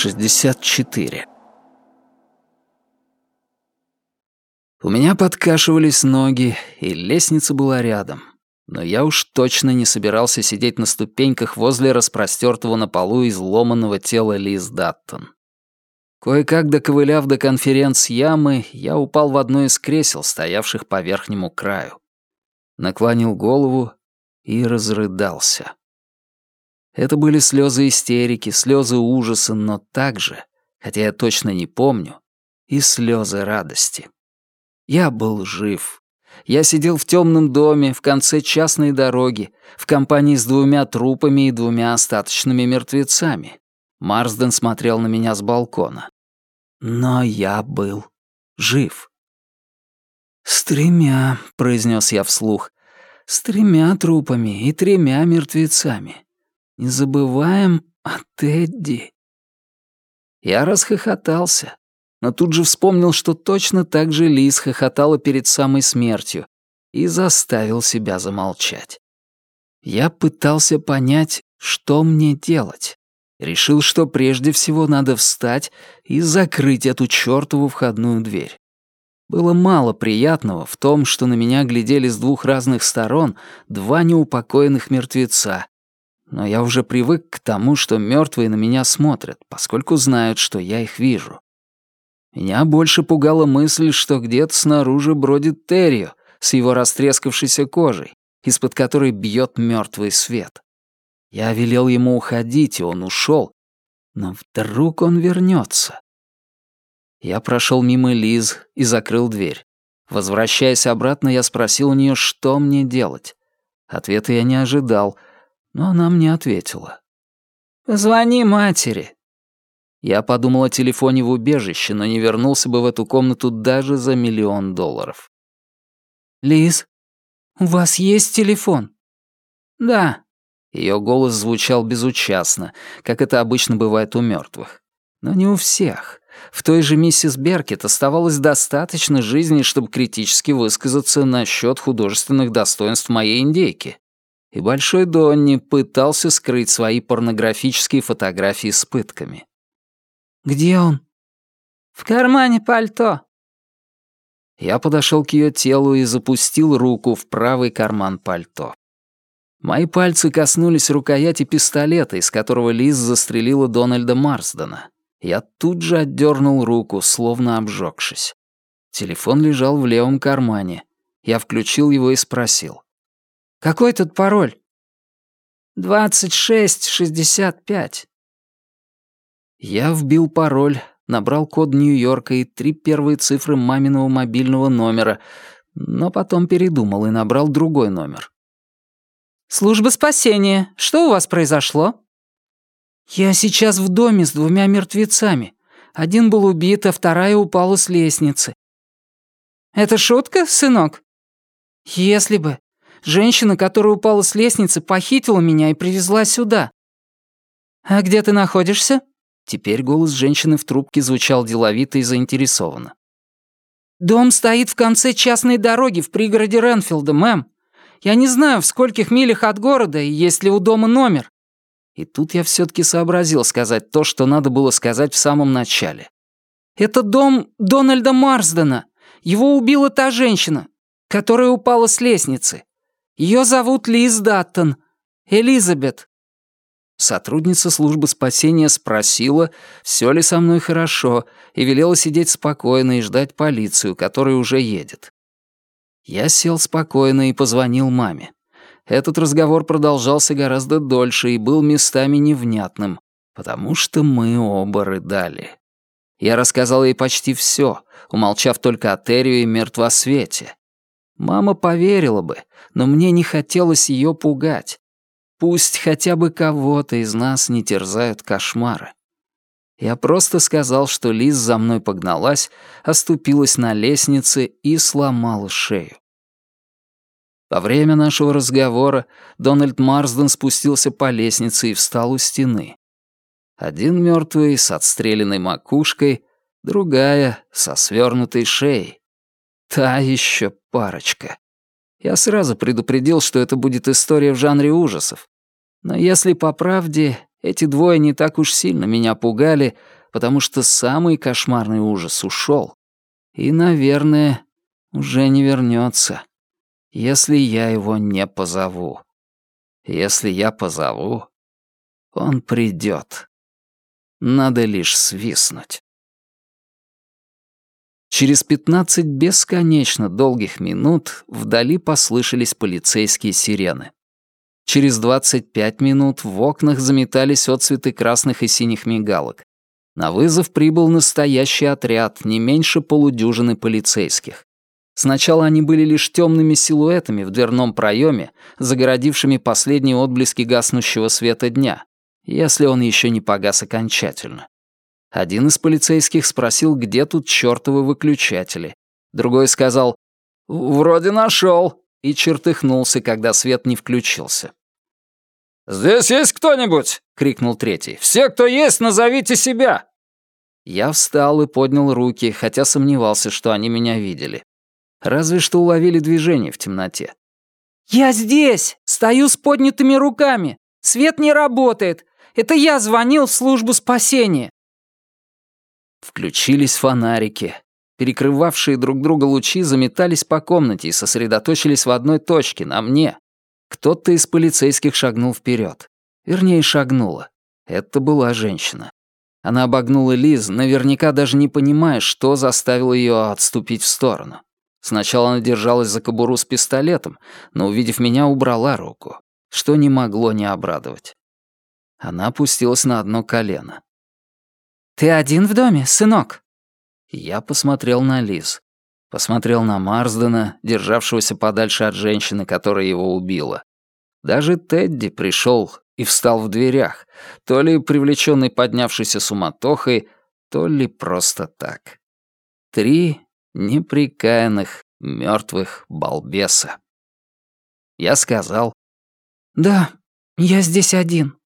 64. У меня подкашивались ноги, и лестница была рядом. Но я уж точно не собирался сидеть на ступеньках возле распростертого на полу изломанного тела Лиз Даттон. Кое-как доковыляв до конференц-ямы, я упал в одно из кресел, стоявших по верхнему краю. Наклонил голову и разрыдался. Это были слезы истерики, слезы ужаса, но также, хотя я точно не помню, и слезы радости. Я был жив. Я сидел в темном доме в конце частной дороги, в компании с двумя трупами и двумя остаточными мертвецами. Марсден смотрел на меня с балкона. Но я был жив. «С тремя», — произнес я вслух, — «с тремя трупами и тремя мертвецами. Не забываем о Тедди». Я расхохотался, но тут же вспомнил, что точно так же Лиз хохотала перед самой смертью и заставил себя замолчать. Я пытался понять, что мне делать. Решил, что прежде всего надо встать и закрыть эту чёртову входную дверь. Было мало приятного в том, что на меня глядели с двух разных сторон два неупокоенных мертвеца, но я уже привык к тому, что мертвые на меня смотрят, поскольку знают, что я их вижу. Меня больше пугала мысль, что где-то снаружи бродит Террио с его растрескавшейся кожей, из-под которой бьет мертвый свет. Я велел ему уходить, и он ушел, но вдруг он вернется. Я прошел мимо Лиз и закрыл дверь. Возвращаясь обратно, я спросил у нее, что мне делать. Ответа я не ожидал — но она мне ответила. «Позвони матери». Я подумал о телефоне в убежище, но не вернулся бы в эту комнату даже за миллион долларов. «Лиз, у вас есть телефон?» «Да». Ее голос звучал безучастно, как это обычно бывает у мертвых. Но не у всех. В той же миссис Беркет оставалось достаточно жизни, чтобы критически высказаться насчет художественных достоинств моей индейки и Большой Донни пытался скрыть свои порнографические фотографии с пытками. «Где он?» «В кармане пальто». Я подошел к ее телу и запустил руку в правый карман пальто. Мои пальцы коснулись рукояти пистолета, из которого Лиз застрелила Дональда Марсдена. Я тут же отдернул руку, словно обжегшись. Телефон лежал в левом кармане. Я включил его и спросил. Какой тут пароль? «Двадцать шесть шестьдесят пять». Я вбил пароль, набрал код Нью-Йорка и три первые цифры маминого мобильного номера, но потом передумал и набрал другой номер. «Служба спасения. Что у вас произошло?» «Я сейчас в доме с двумя мертвецами. Один был убит, а вторая упала с лестницы». «Это шутка, сынок?» «Если бы. Женщина, которая упала с лестницы, похитила меня и привезла сюда». «А где ты находишься?» Теперь голос женщины в трубке звучал деловито и заинтересованно. «Дом стоит в конце частной дороги в пригороде Ренфилда, мэм. Я не знаю, в скольких милях от города и есть ли у дома номер». И тут я все таки сообразил сказать то, что надо было сказать в самом начале. «Это дом Дональда Марсдена. Его убила та женщина, которая упала с лестницы. Ее зовут Лиз Даттон. Элизабет». Сотрудница службы спасения спросила, все ли со мной хорошо, и велела сидеть спокойно и ждать полицию, которая уже едет. Я сел спокойно и позвонил маме. Этот разговор продолжался гораздо дольше и был местами невнятным, потому что мы оба рыдали. Я рассказал ей почти все, умолчав только о Террио и мертвосвете. Мама поверила бы, но мне не хотелось ее пугать. Пусть хотя бы кого-то из нас не терзают кошмары. Я просто сказал, что Лиз за мной погналась, оступилась на лестнице и сломала шею. Во время нашего разговора Дональд Марсден спустился по лестнице и встал у стены. Один мертвый с отстрелянной макушкой, другая со свернутой шеей. Та еще парочка. Я сразу предупредил, что это будет история в жанре ужасов. Но если по правде, Эти двое не так уж сильно меня пугали, потому что самый кошмарный ужас ушел. И, наверное, уже не вернется, если я его не позову. Если я позову, он придет. Надо лишь свистнуть. Через пятнадцать бесконечно долгих минут вдали послышались полицейские сирены. Через двадцать пять минут в окнах заметались отцветы красных и синих мигалок. На вызов прибыл настоящий отряд, не меньше полудюжины полицейских. Сначала они были лишь темными силуэтами в дверном проеме, загородившими последние отблески гаснущего света дня, если он еще не погас окончательно. Один из полицейских спросил, где тут чертовы выключатели. Другой сказал «Вроде нашел», и чертыхнулся, когда свет не включился. «Здесь есть кто-нибудь?» — крикнул третий. «Все, кто есть, назовите себя!» Я встал и поднял руки, хотя сомневался, что они меня видели. Разве что уловили движение в темноте. «Я здесь! Стою с поднятыми руками! Свет не работает! Это я звонил в службу спасения!» Включились фонарики. Перекрывавшие друг друга лучи заметались по комнате и сосредоточились в одной точке, на мне. Кто-то из полицейских шагнул вперед. Вернее, шагнула. Это была женщина. Она обогнула Лиз, наверняка даже не понимая, что заставило ее отступить в сторону. Сначала она держалась за кобуру с пистолетом, но, увидев меня, убрала руку, что не могло не обрадовать. Она опустилась на одно колено. «Ты один в доме, сынок?» Я посмотрел на Лиз. Посмотрел на Марсдена, державшегося подальше от женщины, которая его убила. Даже Тедди пришел и встал в дверях, то ли привлеченный поднявшейся суматохой, то ли просто так. Три неприкаянных, мертвых балбеса. Я сказал, «Да, я здесь один».